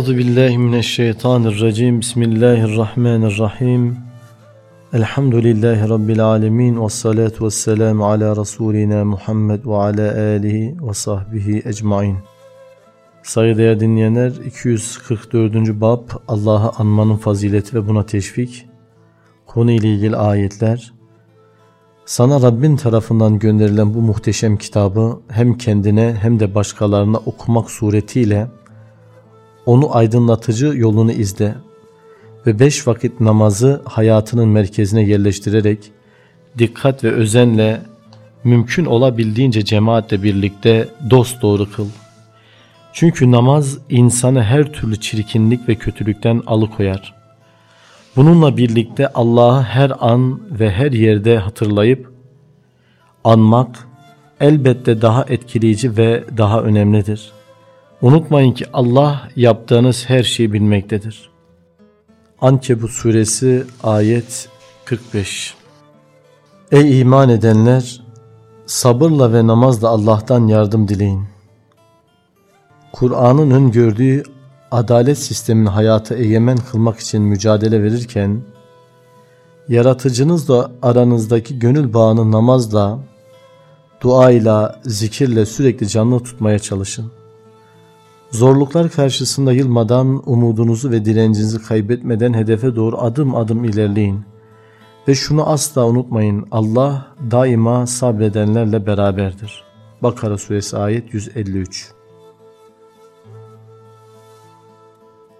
Euzu billahi mineşşeytanirracim. Bismillahirrahmanirrahim. Elhamdülillahi rabbil alamin ve salatu vesselam ala rasulina Muhammed ve ala alihi ve sahbihi ecmaîn. Saygıdeğer dinleyenler 244. bab Allah'ı anmanın fazileti ve buna teşvik. Konu ile ilgili ayetler. Sana Rabbin tarafından gönderilen bu muhteşem kitabı hem kendine hem de başkalarına okumak suretiyle onu aydınlatıcı yolunu izle ve beş vakit namazı hayatının merkezine yerleştirerek dikkat ve özenle mümkün olabildiğince cemaatle birlikte dost doğru kıl. Çünkü namaz insanı her türlü çirkinlik ve kötülükten alıkoyar. Bununla birlikte Allah'ı her an ve her yerde hatırlayıp anmak elbette daha etkileyici ve daha önemlidir.'' Unutmayın ki Allah yaptığınız her şeyi bilmektedir. Ankebut suresi ayet 45 Ey iman edenler! Sabırla ve namazla Allah'tan yardım dileyin. Kur'an'ın öngördüğü adalet sistemini hayata egemen kılmak için mücadele verirken, yaratıcınızla aranızdaki gönül bağını namazla, duayla, zikirle sürekli canlı tutmaya çalışın. Zorluklar karşısında yılmadan umudunuzu ve direncinizi kaybetmeden hedefe doğru adım adım ilerleyin. Ve şunu asla unutmayın Allah daima sabredenlerle beraberdir. Bakara suresi ayet 153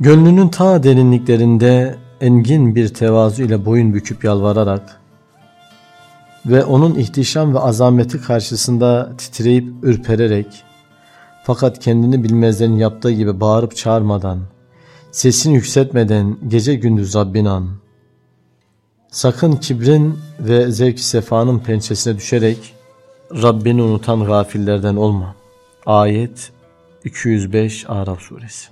Gönlünün ta derinliklerinde engin bir tevazu ile boyun büküp yalvararak ve onun ihtişam ve azameti karşısında titreyip ürpererek fakat kendini bilmezlerin yaptığı gibi bağırıp çağırmadan, sesini yükseltmeden gece gündüz Rabbin an. Sakın kibrin ve zevk sefanın pençesine düşerek Rabbini unutan gafillerden olma. Ayet 205 Araf suresi.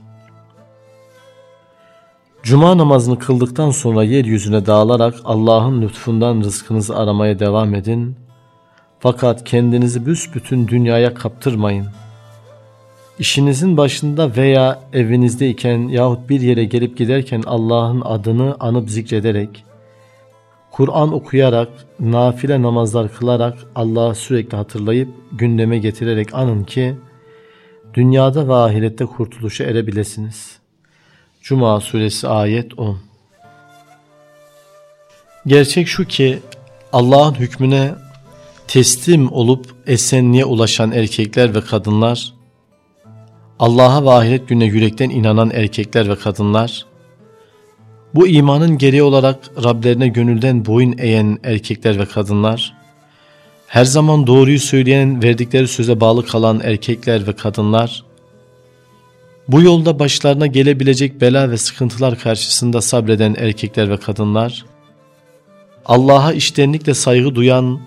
Cuma namazını kıldıktan sonra yeryüzüne dağılarak Allah'ın lütfundan rızkınızı aramaya devam edin. Fakat kendinizi büsbütün dünyaya kaptırmayın.'' İşinizin başında veya evinizdeyken yahut bir yere gelip giderken Allah'ın adını anıp zikrederek, Kur'an okuyarak, nafile namazlar kılarak Allah'ı sürekli hatırlayıp gündeme getirerek anın ki dünyada ve ahirette kurtuluşa erebilesiniz. Cuma suresi ayet 10 Gerçek şu ki Allah'ın hükmüne teslim olup esenliğe ulaşan erkekler ve kadınlar Allah'a ve ahiret gününe yürekten inanan erkekler ve kadınlar, bu imanın gereği olarak Rablerine gönülden boyun eğen erkekler ve kadınlar, her zaman doğruyu söyleyen, verdikleri söze bağlı kalan erkekler ve kadınlar, bu yolda başlarına gelebilecek bela ve sıkıntılar karşısında sabreden erkekler ve kadınlar, Allah'a iştenlikle saygı duyan,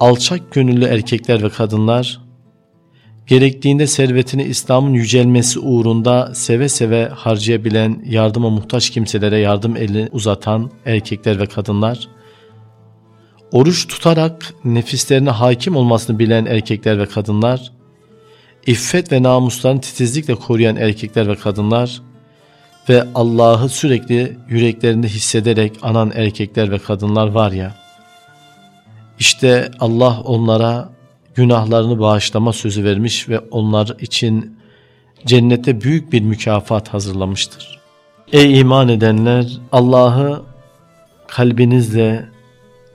alçak gönüllü erkekler ve kadınlar, gerektiğinde servetini İslam'ın yücelmesi uğrunda seve seve harcayabilen, yardıma muhtaç kimselere yardım elini uzatan erkekler ve kadınlar, oruç tutarak nefislerine hakim olmasını bilen erkekler ve kadınlar, iffet ve namuslarını titizlikle koruyan erkekler ve kadınlar ve Allah'ı sürekli yüreklerinde hissederek anan erkekler ve kadınlar var ya, işte Allah onlara günahlarını bağışlama sözü vermiş ve onlar için cennete büyük bir mükafat hazırlamıştır. Ey iman edenler Allah'ı kalbinizle,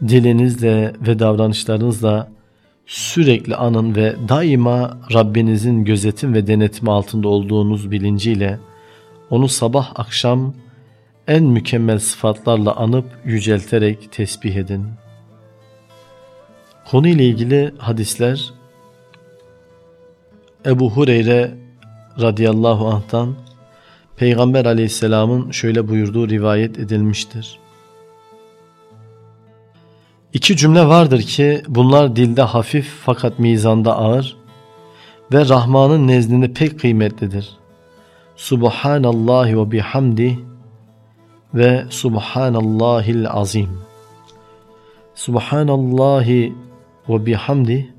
dilinizle ve davranışlarınızla sürekli anın ve daima Rabbinizin gözetim ve denetimi altında olduğunuz bilinciyle onu sabah akşam en mükemmel sıfatlarla anıp yücelterek tesbih edin. Konu ile ilgili hadisler Ebu Hureyre radıyallahu anh'tan Peygamber aleyhisselamın şöyle buyurduğu rivayet edilmiştir. İki cümle vardır ki bunlar dilde hafif fakat mizanda ağır ve Rahman'ın nezdinde pek kıymetlidir. Subhanallahi ve bihamdi ve Subhanallahil azim. Subhanallahi ve bihamdi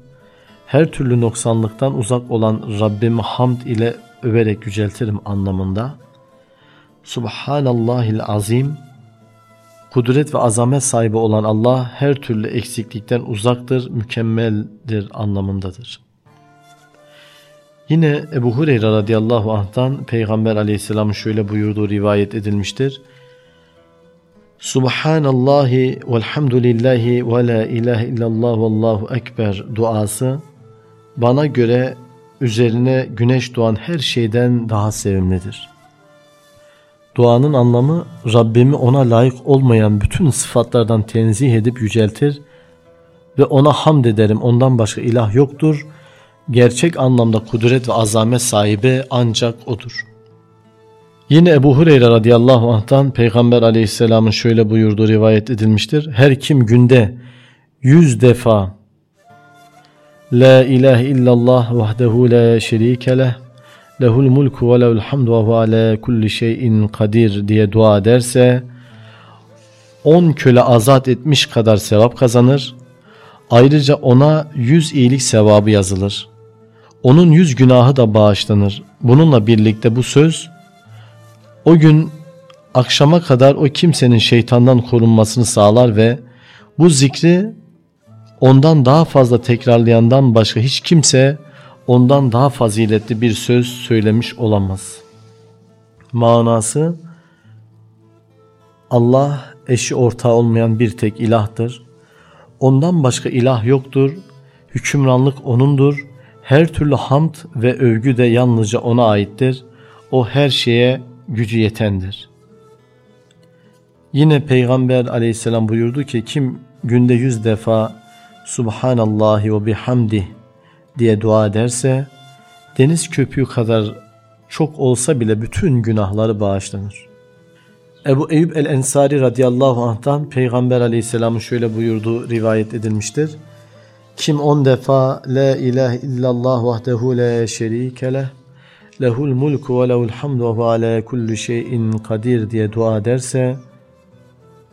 her türlü noksanlıktan uzak olan Rabbimi hamd ile överek yüceltirim anlamında. Subhanallahil azim Kudret ve azamet sahibi olan Allah her türlü eksiklikten uzaktır, mükemmeldir anlamındadır. Yine Ebu Hureyre radıyallahu anh'tan Peygamber aleyhisselam şöyle buyurduğu rivayet edilmiştir. Subhanallahi velhamdülillahi ve la ilahe illallah vallahu ekber duası bana göre üzerine güneş doğan her şeyden daha sevimlidir. Duanın anlamı Rabbimi ona layık olmayan bütün sıfatlardan tenzih edip yüceltir ve ona hamd ederim ondan başka ilah yoktur. Gerçek anlamda kudret ve azamet sahibi ancak O'dur. Yine Ebu Hureyre radıyallahu anh'tan Peygamber aleyhisselamın şöyle buyurduğu rivayet edilmiştir. Her kim günde yüz defa La ilahe illallah vahdehu la şerike leh lehul mulku ve lehul hamdu ve huve ala kulli şeyin kadir diye dua ederse 10 köle azat etmiş kadar sevap kazanır. Ayrıca ona 100 iyilik sevabı yazılır. Onun 100 günahı da bağışlanır. Bununla birlikte bu söz o gün akşama kadar o kimsenin şeytandan korunmasını sağlar ve bu zikri ondan daha fazla tekrarlayandan başka hiç kimse ondan daha faziletli bir söz söylemiş olamaz. Manası Allah eşi ortağı olmayan bir tek ilahtır. Ondan başka ilah yoktur. Hükümranlık O'nundur. Her türlü hamd ve övgü de yalnızca O'na aittir. O her şeye gücü yetendir. Yine Peygamber aleyhisselam buyurdu ki kim günde yüz defa Subhanallahi ve bihamdi diye dua ederse deniz köpüğü kadar çok olsa bile bütün günahları bağışlanır. Ebu Eyüp el-Ensari radıyallahu anh'tan Peygamber aleyhisselamın şöyle buyurduğu rivayet edilmiştir. Kim on defa La ilahe illallah vahdehu la şerike lehul mulku ve lehul hamdu ve ala kulli şeyin kadir diye dua ederse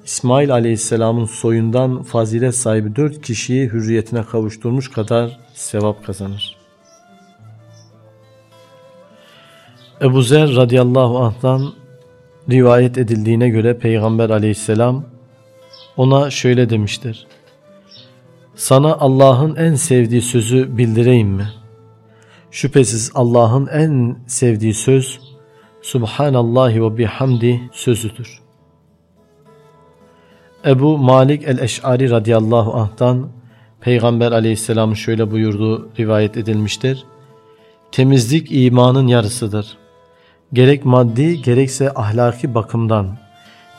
İsmail Aleyhisselam'ın soyundan fazilet sahibi dört kişiyi hürriyetine kavuşturmuş kadar sevap kazanır. Ebu Zer radıyallahu anh'tan rivayet edildiğine göre Peygamber aleyhisselam ona şöyle demiştir. Sana Allah'ın en sevdiği sözü bildireyim mi? Şüphesiz Allah'ın en sevdiği söz Subhanallahi ve bihamdi sözüdür. Ebu Malik el-Eş'ari radıyallahu anh'tan Peygamber aleyhisselam şöyle buyurduğu rivayet edilmiştir. Temizlik imanın yarısıdır. Gerek maddi gerekse ahlaki bakımdan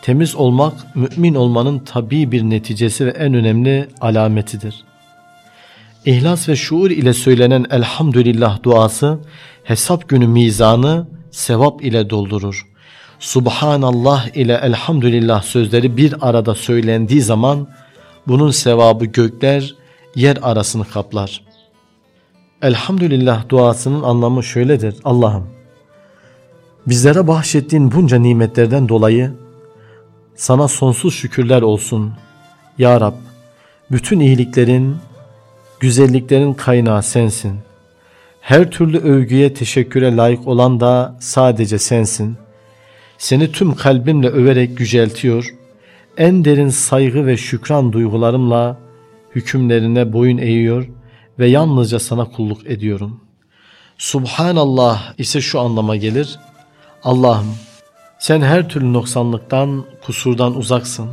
temiz olmak mümin olmanın tabi bir neticesi ve en önemli alametidir. İhlas ve şuur ile söylenen elhamdülillah duası hesap günü mizanı sevap ile doldurur. Subhanallah ile elhamdülillah sözleri bir arada söylendiği zaman bunun sevabı gökler yer arasını kaplar. Elhamdülillah duasının anlamı şöyledir. Allah'ım bizlere bahşettiğin bunca nimetlerden dolayı sana sonsuz şükürler olsun. Ya Rab bütün iyiliklerin, güzelliklerin kaynağı sensin. Her türlü övgüye teşekküre layık olan da sadece sensin. Seni tüm kalbimle överek yüceltiyor, en derin saygı ve şükran duygularımla hükümlerine boyun eğiyor ve yalnızca sana kulluk ediyorum. Subhanallah ise şu anlama gelir. Allah'ım sen her türlü noksanlıktan, kusurdan uzaksın.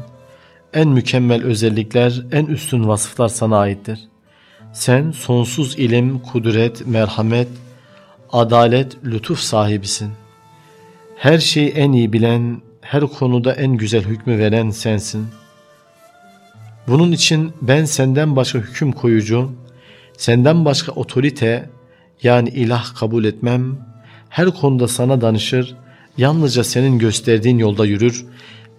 En mükemmel özellikler, en üstün vasıflar sana aittir. Sen sonsuz ilim, kudret, merhamet, adalet, lütuf sahibisin. Her şeyi en iyi bilen, her konuda en güzel hükmü veren sensin. Bunun için ben senden başka hüküm koyucu, senden başka otorite yani ilah kabul etmem, her konuda sana danışır, yalnızca senin gösterdiğin yolda yürür,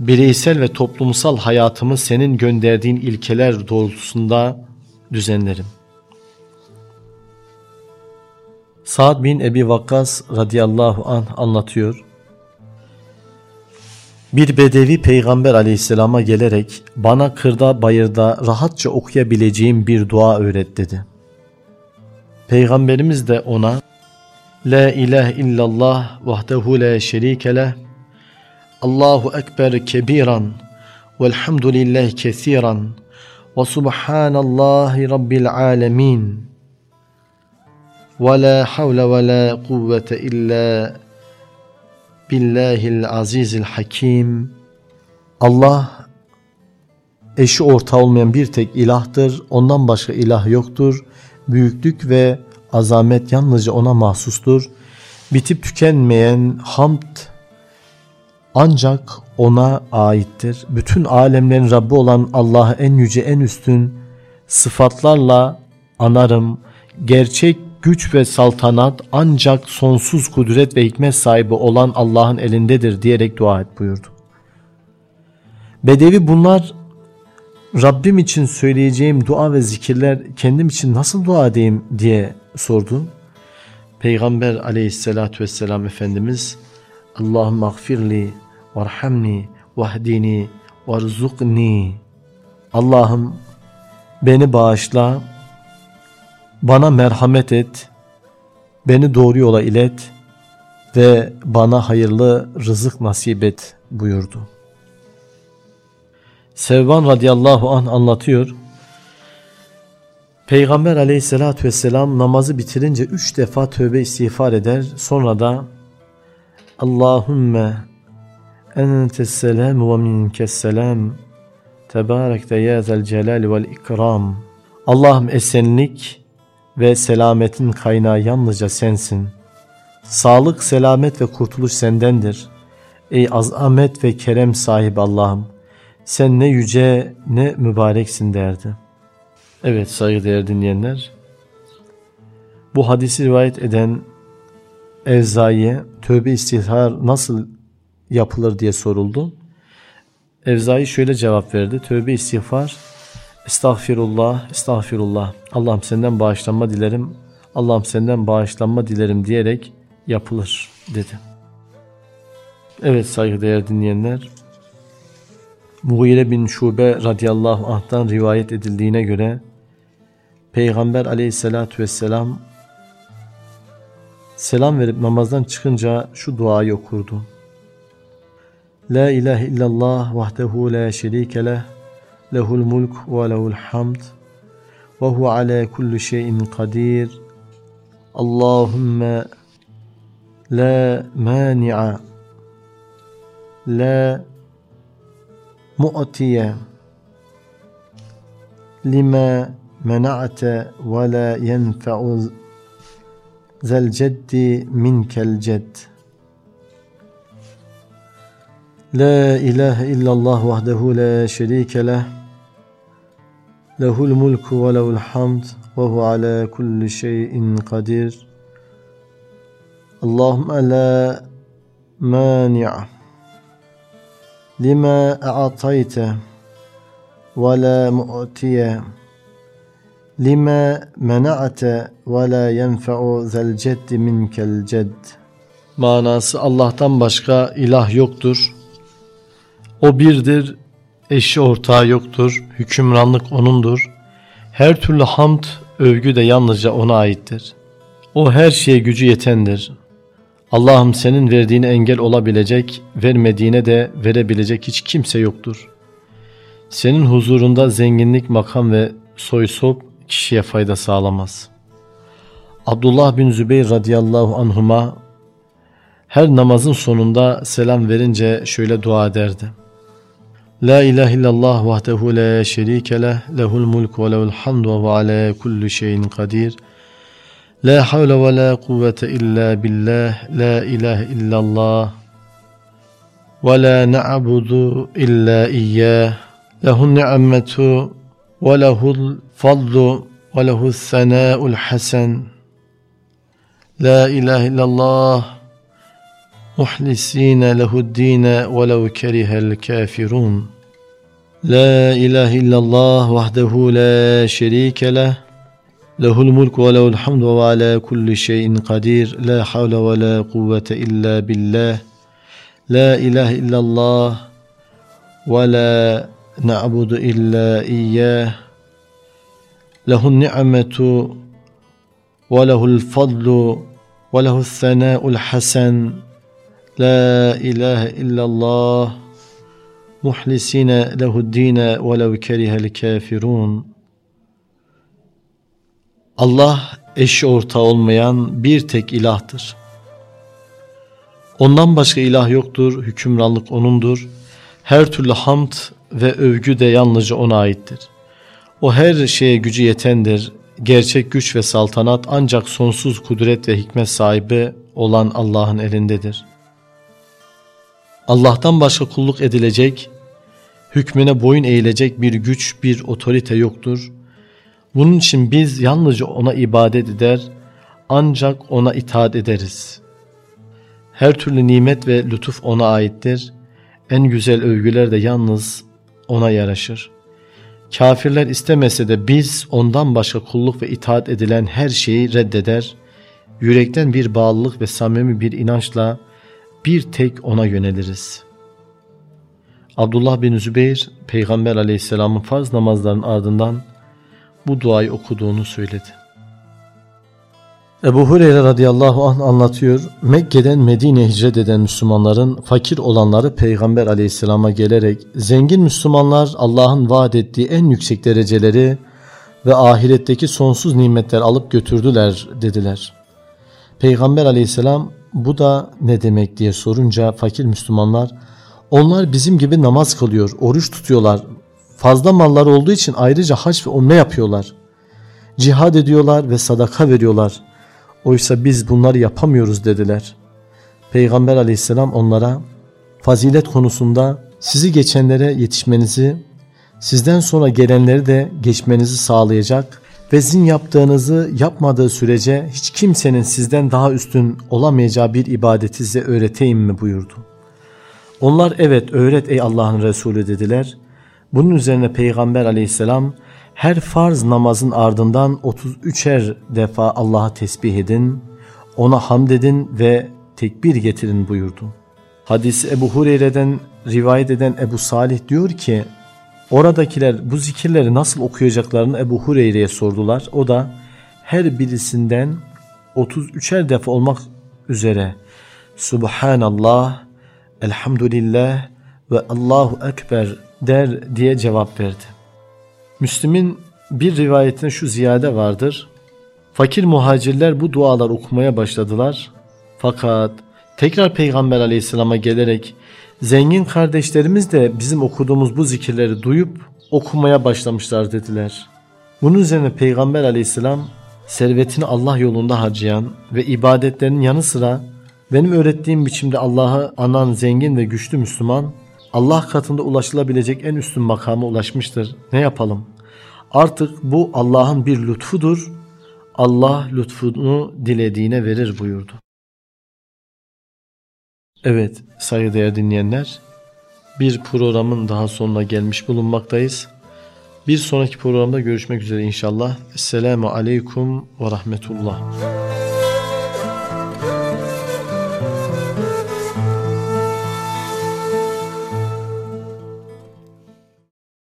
bireysel ve toplumsal hayatımı senin gönderdiğin ilkeler doğrultusunda düzenlerim. Sa'd bin Ebi Vakkas radıyallahu anh anlatıyor. Bir bedevi peygamber aleyhisselama gelerek bana kırda bayırda rahatça okuyabileceğim bir dua öğret dedi. Peygamberimiz de ona La ilahe illallah vahdehu la şerike Allahu Ekber kebiran velhamdülillahi kesiran ve subhanallahi rabbil alemin ve la havle ve la kuvvete illa billahil azizil hakim Allah eşi orta olmayan bir tek ilahtır. Ondan başka ilah yoktur. Büyüklük ve azamet yalnızca ona mahsustur. Bitip tükenmeyen hamd ancak ona aittir. Bütün alemlerin Rabbi olan Allah'ı en yüce en üstün sıfatlarla anarım. Gerçek güç ve saltanat ancak sonsuz kudret ve hikmet sahibi olan Allah'ın elindedir diyerek dua et buyurdu. Bedevi bunlar Rabbim için söyleyeceğim dua ve zikirler kendim için nasıl dua edeyim diye sordu. Peygamber aleyhissalatü vesselam Efendimiz Allahümme gfirli varhamni vahdini varzukni Allah'ım beni bağışla bana merhamet et beni doğru yola ilet ve bana hayırlı rızık nasip et buyurdu. Sevban radıyallahu anh anlatıyor. Peygamber aleyhissalatü vesselam namazı bitirince üç defa tövbe istiğfar eder. Sonra da Allahümme entes selam ve minkes selam tebarekte ya zel celal vel ikram Allah'ım esenlik ve selametin kaynağı yalnızca sensin. Sağlık, selamet ve kurtuluş sendendir. Ey azamet ve kerem sahibi Allah'ım sen ne yüce ne mübareksin derdi. Evet saygıdeğer dinleyenler. Bu hadisi rivayet eden Evzai'ye tövbe istihar nasıl yapılır diye soruldu. Evzai şöyle cevap verdi. Tövbe istiğfar Estağfirullah, estağfirullah. Allah'ım senden bağışlanma dilerim. Allah'ım senden bağışlanma dilerim diyerek yapılır dedi. Evet saygıdeğer dinleyenler. Mughire bin Şube radıyallahu anh'tan rivayet edildiğine göre Peygamber aleyhissalatü vesselam selam verip namazdan çıkınca şu duayı okurdu. La ilahe illallah vahdehu la şerike leh lehul mulk ve lehul hamd ve hu ala kulli şeyin kadir Allahümme la mani'a la mu'tiye lima mena'te ve la yenfe'u zel ceddi minkel cedd. La ilahe illallah vahdehu la şerike leh. Lehul mulku ve lehul hamd ve hu ala kulli şeyin kadir. Allahümme la mani'a lima a'tayte ve la mu'tiye lima mena'te ve la yenfe'u zel ceddi minkel cedd. Manası Allah'tan başka ilah yoktur. O birdir, eşi ortağı yoktur, hükümranlık O'nundur. Her türlü hamd, övgü de yalnızca O'na aittir. O her şeye gücü yetendir. Allah'ım senin verdiğine engel olabilecek, vermediğine de verebilecek hiç kimse yoktur. Senin huzurunda zenginlik, makam ve soy sop kişiye fayda sağlamaz. Abdullah bin Zübeyir radıyallahu anhuma her namazın sonunda selam verince şöyle dua ederdi. La ilahe illallah vahdehu la şerike leh, lehul mulk ve lehul hamdu ve ala kulli şeyin kadir. La havle ve la kuvvete illa billah, la ilahe illallah ve la na'budu illa iyyah. Lehun ni'metu ve lehul fadlu ve lehus sena'ul hasen. La ilahe illallah muhlisine lehu'd-dine velev kerihel kafirun. La ilahe illallah vahdehu la şerike leh. Lehul mulk ve lehul hamdu ve ala kulli şeyin kadir. La havle ve la kuvvete illa billah. La ilahe illallah ve la na'budu illa iyyah. Lehun ni'metu ve lehul La ilahe illallah muhlisine lehuddine velev kerihel kafirun. Allah eşi ortağı olmayan bir tek ilahtır. Ondan başka ilah yoktur, hükümranlık O'nundur. Her türlü hamd ve övgü de yalnızca O'na aittir. O her şeye gücü yetendir. Gerçek güç ve saltanat ancak sonsuz kudret ve hikmet sahibi olan Allah'ın elindedir. Allah'tan başka kulluk edilecek, hükmüne boyun eğilecek bir güç, bir otorite yoktur. Bunun için biz yalnızca ona ibadet eder, ancak ona itaat ederiz. Her türlü nimet ve lütuf ona aittir. En güzel övgüler de yalnız ona yaraşır. Kafirler istemese de biz ondan başka kulluk ve itaat edilen her şeyi reddeder, yürekten bir bağlılık ve samimi bir inançla bir tek ona yöneliriz. Abdullah bin Zübeyir, Peygamber aleyhisselamın farz namazlarının ardından bu duayı okuduğunu söyledi. Ebu Hureyre radıyallahu anh anlatıyor. Mekke'den Medine'ye hicret eden Müslümanların fakir olanları Peygamber aleyhisselama gelerek zengin Müslümanlar Allah'ın vaat ettiği en yüksek dereceleri ve ahiretteki sonsuz nimetler alıp götürdüler dediler. Peygamber aleyhisselam bu da ne demek diye sorunca fakir Müslümanlar onlar bizim gibi namaz kılıyor, oruç tutuyorlar, fazla mallar olduğu için ayrıca hac ve umre yapıyorlar. Cihad ediyorlar ve sadaka veriyorlar. Oysa biz bunları yapamıyoruz dediler. Peygamber aleyhisselam onlara fazilet konusunda sizi geçenlere yetişmenizi, sizden sonra gelenleri de geçmenizi sağlayacak ve sizin yaptığınızı yapmadığı sürece hiç kimsenin sizden daha üstün olamayacağı bir ibadeti size öğreteyim mi buyurdu. Onlar evet öğret ey Allah'ın Resulü dediler. Bunun üzerine Peygamber aleyhisselam her farz namazın ardından 33'er defa Allah'a tesbih edin, ona hamd edin ve tekbir getirin buyurdu. Hadisi Ebu Hureyre'den rivayet eden Ebu Salih diyor ki, oradakiler bu zikirleri nasıl okuyacaklarını Ebu Hureyre'ye sordular. O da her birisinden 33'er defa olmak üzere Subhanallah, Elhamdülillah ve Allahu Ekber der diye cevap verdi. Müslim'in bir rivayetinde şu ziyade vardır. Fakir muhacirler bu dualar okumaya başladılar. Fakat tekrar Peygamber aleyhisselama gelerek zengin kardeşlerimiz de bizim okuduğumuz bu zikirleri duyup okumaya başlamışlar dediler. Bunun üzerine Peygamber aleyhisselam servetini Allah yolunda harcayan ve ibadetlerinin yanı sıra benim öğrettiğim biçimde Allah'ı anan zengin ve güçlü Müslüman Allah katında ulaşılabilecek en üstün makama ulaşmıştır. Ne yapalım? Artık bu Allah'ın bir lütfudur. Allah lütfunu dilediğine verir buyurdu. Evet saygıdeğer dinleyenler bir programın daha sonuna gelmiş bulunmaktayız. Bir sonraki programda görüşmek üzere inşallah. Esselamu Aleyküm ve Rahmetullah.